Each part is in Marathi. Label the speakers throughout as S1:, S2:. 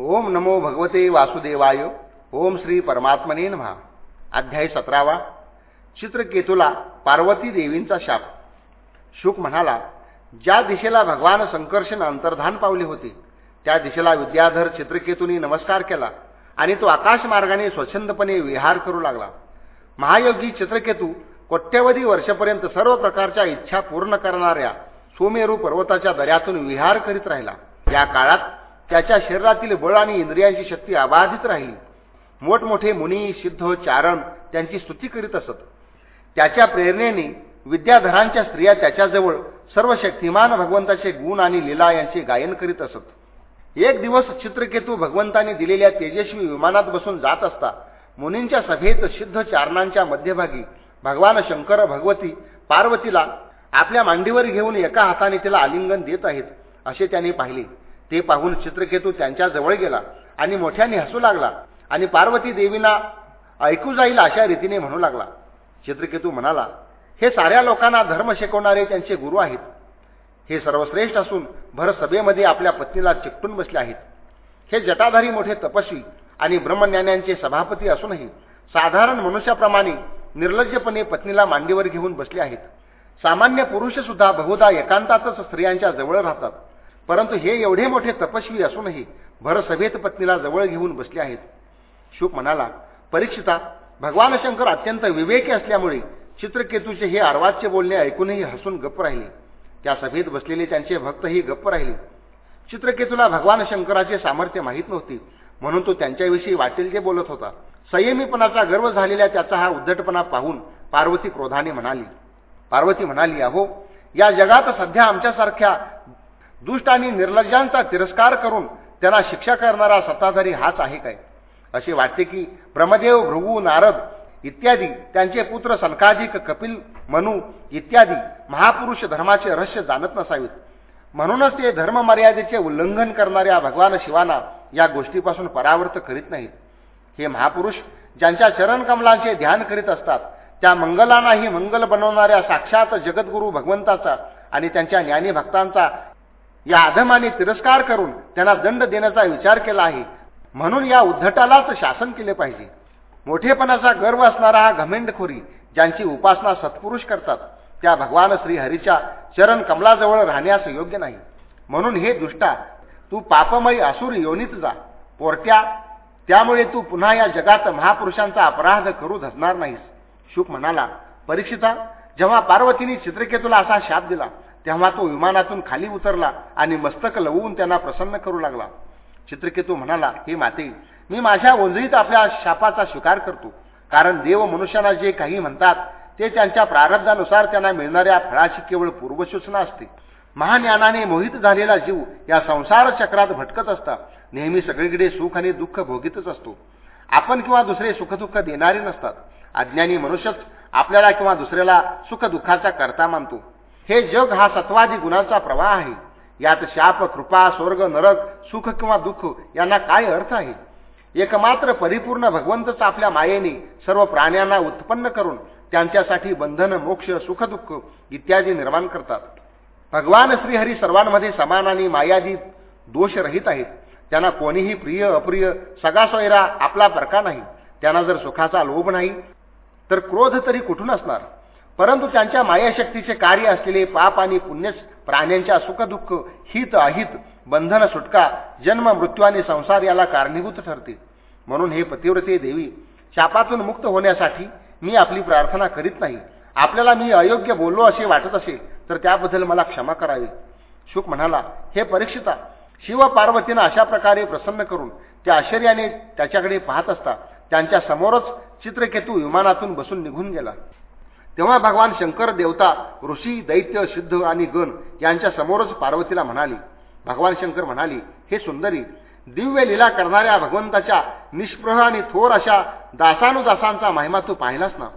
S1: ओम नमो भगवते वासुदेवाय. ओम श्री परमात्मने महा अध्याय सतरावा. चित्रकेतूला पार्वती देवींचा शाप. शुक म्हणाला ज्या दिशेला भगवान संकर्षण अंतर्धान पावले होते त्या दिशेला विद्याधर चित्रकेतूने नमस्कार केला आणि तो आकाश मार्गाने स्वच्छंदपणे विहार करू लागला. महायोगी चित्रकेतू कोट्यवधी वर्षपर्यंत सर्व प्रकारच्या इच्छा पूर्ण करणाऱ्या सोमेरू पर्वताच्या दऱ्यातून विहार करीत राहिला. या काळात त्याच्या शरीरातील बळ आणि इंद्रियांची शक्ती अबाधित राहिली. मोठमोठे मुनी सिद्ध चारण त्यांची स्तुती करीत असत. त्याच्या प्रेरणेने विद्याधरांच्या स्त्रिया त्याच्याजवळ सर्व शक्तिमान भगवंताचे गुण आणि लीला यांचे गायन करीत असत. एक दिवस चित्रकेतू भगवंताने दिलेल्या तेजस्वी विमानात बसून जात असता मुनींच्या सभेत सिद्ध चारणांच्या मध्यभागी भगवान शंकर भगवती पार्वतीला आपल्या मांडीवर घेऊन एका हाताने तिला आलिंगन देत आहेत असे त्याने पाहिले. ते पाहून चित्रकेतू त्यांच्या जवळ गेला आणि मोठ्याने हसू लागला आणि पार्वती देवीला ऐकू जाईल अशा रीतीने म्हणू लागला. चित्रकेतू म्हणाला हे साऱ्या लोकांना धर्म शिकवणारे त्यांचे गुरु आहेत. हे सर्वश्रेष्ठ असून भर सभेमध्ये आपल्या पत्नीला चिकटून बसले आहेत. हे जटाधारी मोठे तपस्वी आणि ब्रह्मज्ञानांचे सभापती असूनही साधारण मनुष्याप्रमाणे निर्लज्जपणे पत्नीला मांडीवर घेऊन बसले आहेत. सामान्य पुरुष सुद्धा बहुधा एकांतातच स्त्रियांच्या जवळ राहतात. परंतु हे एवढे मोठे तपस्वी असूनही भरसभेत पत्नीला जवळ घेऊन बसले आहेत. शुक म्हणाला परीक्षिता भगवान शंकर अत्यंत विवेकी असल्यामुळे चित्रकेतूचे हे आर्वाच्य बोलणे ऐकूनही हसून गप्प राहिले. त्या सभेत बसलेले त्यांचे भक्तही गप्प राहिले. चित्रकेतूला भगवान शंकराचे सामर्थ्य माहीत नव्हते म्हणून तो त्यांच्याविषयी वाटेल जे बोलत होता. संयमीपणाचा गर्व झालेल्या त्याचा हा उद्धटपणा पाहून पार्वती क्रोधाने म्हणाली पार्वती म्हणाली अहो या जगात सध्या आमच्यासारख्या दुष्ट आणि निर्लज्जांचा तिरस्कार करून त्यांना शिक्षा करणारा सत्ताधारी हाच आहे काय? असे वाटते की ब्रह्मदेव भृगू नारद इत्यादी त्यांचे पुत्र सनकाधिक कपिल मनु इत्यादी महापुरुष धर्माचे रहस्य जाणत नसावेत. म्हणूनच ते धर्म मर्यादेचे उल्लंघन करणाऱ्या भगवान शिवाना या गोष्टीपासून परावर्त करीत नाहीत. हे महापुरुष ज्यांच्या चरणकमलांचे ध्यान करीत असतात त्या मंगलांनाही मंगल बनवणाऱ्या साक्षात जगद्गुरू भगवंताचा आणि त्यांच्या ज्ञानी भक्तांचा या अधमाने तिरस्कार करून त्यांना दंड देण्याचा विचार केला आहे. म्हणून या उद्धटालाच शासन केले पाहिजे. मोठेपणाचा गर्व असणारा हा घमेंडखोरी ज्यांची उपासना सत्पुरुष करतात त्या भगवान श्रीहरीच्या चरण कमलाजवळ राहण्यास योग्य नाही. म्हणून हे दुष्टा तू पापमयी असुर योनीत जा पोरट्या त्यामुळे तू पुन्हा या जगात महापुरुषांचा अपराध करू धसणार नाहीस. शुक म्हणाला परीक्षिता जेव्हा पार्वतीने चित्रकेतूला असा शाप दिला तेव्हा तो विमानातून खाली उतरला आणि मस्तक लवून त्यांना प्रसन्न करू लागला. चित्रकेतू म्हणाला हे माते मी माझ्या ओंजळीत आपल्या शापाचा स्वीकार करतो. कारण देव मनुष्याला जे काही म्हणतात ते त्यांच्या प्रारब्धानुसार त्यांना मिळणाऱ्या फळाची केवळ पूर्वसूचना असते. महाज्ञानाने मोहित झालेला जीव या संसार चक्रात भटकत असता नेहमी सगळीकडे सुख आणि दुःख भोगीतच असतो. आपण किंवा दुसरे सुखदुःख देणारे नसतात. अज्ञानी मनुष्यच आपल्याला किंवा दुसऱ्याला सुखदुःखाचा करता मानतो. हे जग हा सत्वादी गुणांचा प्रवाह आहे. यात शाप कृपा स्वर्ग नरक सुख किंवा दुःख यांना काय अर्थ आहे? एकमात्र परिपूर्ण भगवंतच आपल्या मायेने सर्व प्राण्यांना उत्पन्न करून त्यांच्यासाठी बंधन मोक्ष सुखदुःख इत्यादी निर्माण करतात. भगवान श्रीहरी सर्वांमध्ये समान आणि मायादी दोषरहित आहेत. त्यांना कोणीही प्रिय अप्रिय सगळा आपला परका नाही. त्यांना जर सुखाचा लोभ नाही तर क्रोध तरी कुठून असणार? परंतु त्यांच्या मायाशक्तीचे कार्य असलेले पाप आणि पुण्य प्राण्यांच्या सुखदुःख हित अहित बंधन सुटका जन्म मृत्यू आणि संसार याला कारणीभूत ठरते. म्हणून हे पतिव्रते देवी शापातून मुक्त होण्यासाठी मी आपली प्रार्थना करीत नाही. आपल्याला मी अयोग्य बोललो असे वाटत असेल तर त्याबद्दल मला क्षमा करावी. शुक म्हणाला हे परीक्षिता शिव पार्वतीनं अशा प्रकारे प्रसन्न करून त्या आश्चर्याने त्याच्याकडे पाहत असता त्यांच्या समोरच चित्रकेतू विमानातून बसून निघून गेला. तेव्हा भगवान शंकर देवता ऋषी दैत्य सिद्ध आणि गण यांच्या समोरच पार्वतीला म्हणाली. भगवान शंकर म्हणाली हे सुंदरी दिव्य लीला करणाऱ्या भगवंताच्या निष्प्रह आणि थोर अशा दासानुदासांचा महिमा तू पाहिलास ना?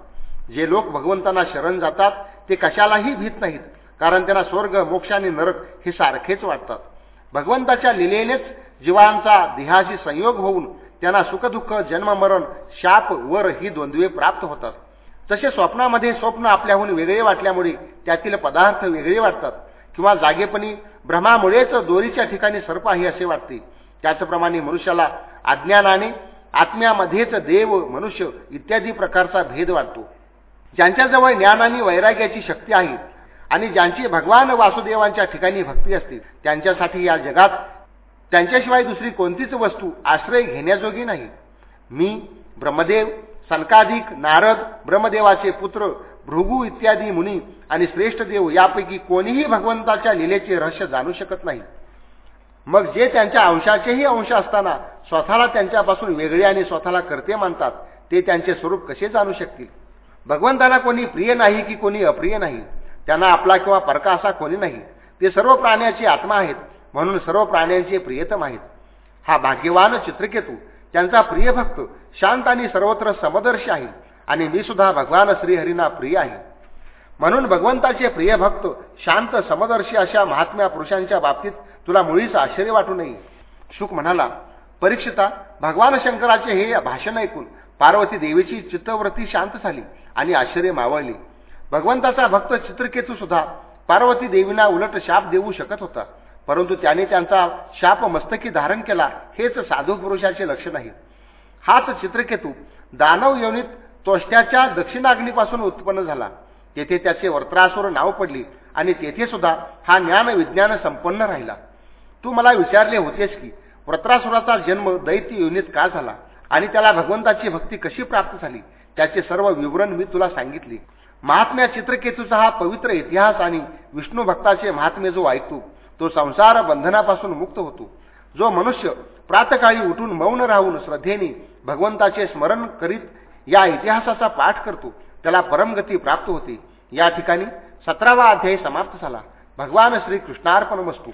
S1: जे लोक भगवंतांना शरण जातात ते कशालाही भीत नाहीत कारण त्यांना स्वर्ग मोक्ष आणि नरक हे सारखेच वाटतात. भगवंताच्या लिलेनेच जीवांचा देहाशी संयोग होऊन त्यांना सुखदुःख जन्ममरण शाप वर ही द्वंद्वे प्राप्त होतात. तसे स्वप्नामध्ये स्वप्न आपल्याहून वेगळे वाटल्यामुळे त्यातील पदार्थ वेगळे वाटतात. किंवा जागेपणी भ्रमामुळेच दोरीच्या ठिकाणी सर्प आहे असे वाटते. त्याचप्रमाणे मनुष्याला अज्ञानाने आत्म्यामध्येच देव मनुष्य इत्यादी प्रकारचा भेद वाटतो. ज्यांच्याजवळ ज्ञान आणि वैराग्याची शक्ती आहे आणि ज्यांची भगवान वासुदेवांच्या ठिकाणी भक्ती असते त्यांच्यासाठी या जगात त्यांच्याशिवाय दुसरी कोणतीच वस्तू आश्रय घेण्याजोगी नाही. मी ब्रह्मदेव सनकाधिक नारद ब्रह्मदेवाचे पुत्र भृगू इत्यादी मुनी आणि श्रेष्ठ देव यापैकी कोणीही भगवंताच्या लिलेचे रहस्य जाणू शकत नाही. मग जे त्यांच्या अंशाचेही अंश असताना स्वतःला त्यांच्यापासून वेगळे आणि स्वतःला करते मानतात ते त्यांचे स्वरूप कसे जाणू शकतील? भगवंताला कोणी प्रिय नाही की कोणी अप्रिय नाही? त्यांना आपला किंवा परका असा कोणी नाही? ते सर्व प्राण्याची आत्मा आहेत म्हणून सर्व प्राण्यांचे प्रियतम आहेत. हा भाग्यवान चित्रकेतू त्यांचा प्रिय भक्त शांत आणि सर्वत्र समदर्शी आहे. आणि मी सुद्धा भगवान श्रीहरींना प्रिय आहे. म्हणून भगवंताचे प्रिय भक्त शांत समदर्शी अशा महात्म्या पुरुषांच्या बाबतीत तुला मुळीच आश्चर्य वाटू नये. शुक म्हणाला परीक्षिता भगवान शंकराचे हे भाषण ऐकून पार्वती देवीची चित्तवृत्ती शांत झाली आणि आश्चर्य मावळली. भगवंताचा भक्त चित्रकेतू सुद्धा पार्वती देवीना उलट शाप देऊ शकत होता. परंतु त्याने त्यांचा शाप मस्तकी धारण केला हेच साधू पुरुषाचे लक्ष आहे हाच चित्रकेतू दानव योनीत तोष्ट्याच्या दक्षिणाग्नीपासून उत्पन्न झाला. तेथे त्याचे वर्त्रासुर नाव पडली आणि तेथे सुद्धा हा ज्ञान विज्ञान संपन्न राहिला. तू मला विचारले होतेस की व्रत्रासुराचा जन्म दैत्य योनीत का झाला आणि त्याला भगवंताची भक्ती कशी प्राप्त झाली? त्याचे सर्व विवरण मी तुला सांगितले. महात्म्या चित्रकेतूचा हा पवित्र इतिहास आणि विष्णू भक्ताचे महात्मे जो ऐकतो तो संसार बंधनापासून मुक्त होतो. जो मनुष्य प्रातकाळी उठून मौन राहून श्रद्धेने भगवंताचे स्मरण करीत या इतिहासाचा पाठ करतो त्याला परमगती प्राप्त होते. या ठिकाणी सतरावा अध्याय समाप्त झाला. भगवान श्री कृष्णार्पण वस्तू